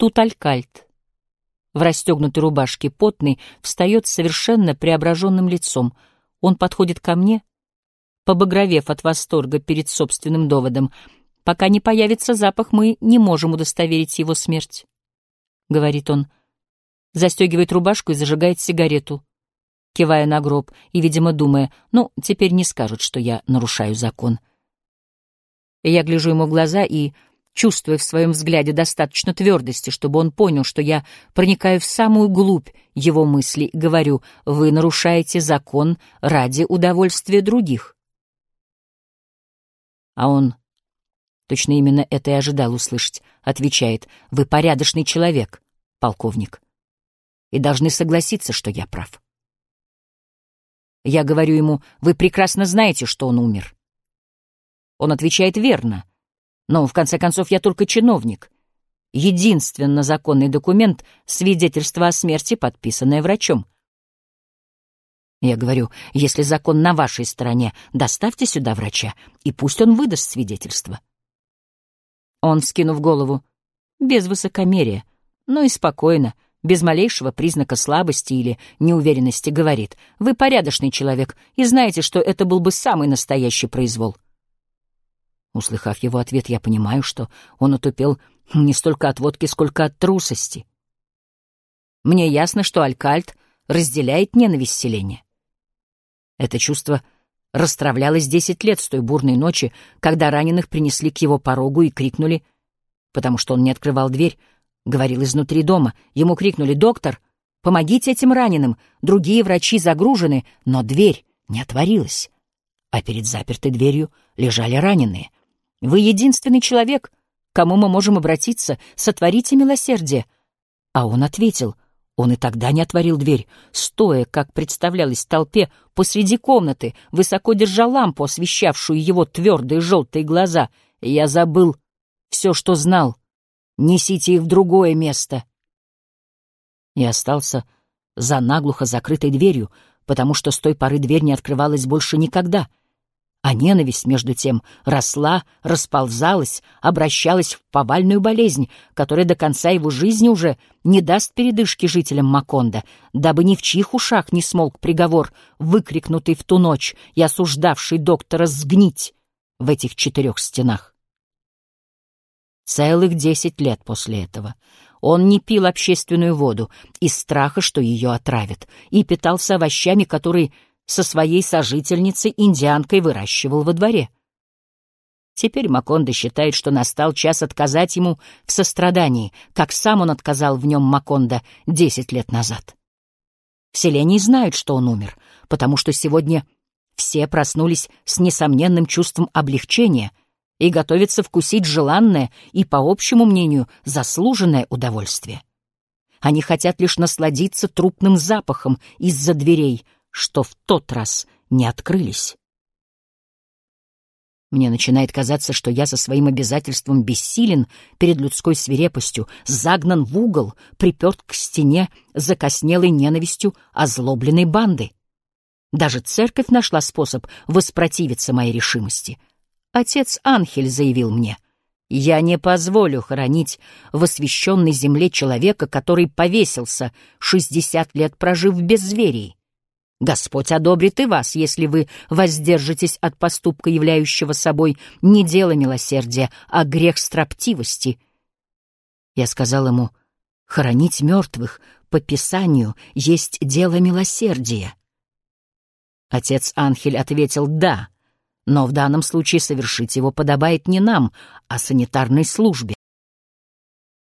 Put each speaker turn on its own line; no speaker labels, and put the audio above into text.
Тут Алькальт, в расстегнутой рубашке, потный, встает с совершенно преображенным лицом. Он подходит ко мне, побагровев от восторга перед собственным доводом. «Пока не появится запах, мы не можем удостоверить его смерть», — говорит он. Застегивает рубашку и зажигает сигарету, кивая на гроб и, видимо, думая, ну, теперь не скажут, что я нарушаю закон. Я гляжу ему в глаза и чувствуя в своем взгляде достаточно твердости, чтобы он понял, что я проникаю в самую глубь его мыслей, говорю, вы нарушаете закон ради удовольствия других. А он, точно именно это и ожидал услышать, отвечает, вы порядочный человек, полковник, и должны согласиться, что я прав. Я говорю ему, вы прекрасно знаете, что он умер. Он отвечает верно, но, в конце концов, я только чиновник. Единственно законный документ — свидетельство о смерти, подписанное врачом. Я говорю, если закон на вашей стороне, доставьте сюда врача, и пусть он выдаст свидетельство. Он, скинув голову, без высокомерия, но и спокойно, без малейшего признака слабости или неуверенности, говорит, «Вы порядочный человек и знаете, что это был бы самый настоящий произвол». Услыхав его ответ, я понимаю, что он отупел не столько от водки, сколько от трусости. Мне ясно, что Алькальт разделяет ненависть селения. Это чувство расстравлялось десять лет с той бурной ночи, когда раненых принесли к его порогу и крикнули, потому что он не открывал дверь, говорил изнутри дома. Ему крикнули «Доктор, помогите этим раненым, другие врачи загружены», но дверь не отворилась, а перед запертой дверью лежали раненые — вы единственный человек, к кому мы можем обратиться, сотворите милосердие. А он ответил, он и тогда не отворил дверь, стоя, как представлялось толпе, посреди комнаты, высоко держа лампу, освещавшую его твердые желтые глаза. Я забыл все, что знал. Несите их в другое место. И остался за наглухо закрытой дверью, потому что с той поры дверь не открывалась больше никогда — а ненависть, между тем, росла, расползалась, обращалась в повальную болезнь, которая до конца его жизни уже не даст передышки жителям Маконда, дабы ни в чьих ушах не смолк приговор, выкрикнутый в ту ночь и осуждавший доктора сгнить в этих четырех стенах. Целых десять лет после этого он не пил общественную воду из страха, что ее отравят, и питался овощами, которые со своей сожительницей индианкой выращивал во дворе. Теперь Макондо считает, что настал час отказать ему в сострадании, как сам он отказал в нем Макондо десять лет назад. В селении знают, что он умер, потому что сегодня все проснулись с несомненным чувством облегчения и готовятся вкусить желанное и, по общему мнению, заслуженное удовольствие. Они хотят лишь насладиться трупным запахом из-за дверей — что в тот раз не открылись. Мне начинает казаться, что я со своим обязательством бессилен перед людской свирепостью, загнан в угол, приперт к стене закоснелой ненавистью озлобленной банды. Даже церковь нашла способ воспротивиться моей решимости. Отец Анхель заявил мне, «Я не позволю хоронить в освященной земле человека, который повесился, шестьдесят лет прожив в безверии. Господь одобрит и вас, если вы воздержитесь от поступка, являющего собой не дело милосердия, а грех строптивости. Я сказал ему, хоронить мертвых по Писанию есть дело милосердия. Отец Анхель ответил «да», но в данном случае совершить его подобает не нам, а санитарной службе.